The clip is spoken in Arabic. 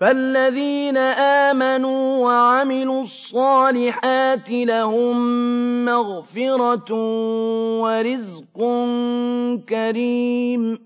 فَالَّذِينَ آمَنُوا وَعَمِلُوا الصَّالِحَاتِ لَهُم مَّغْفِرَةٌ وَرِزْقٌ كَرِيمٌ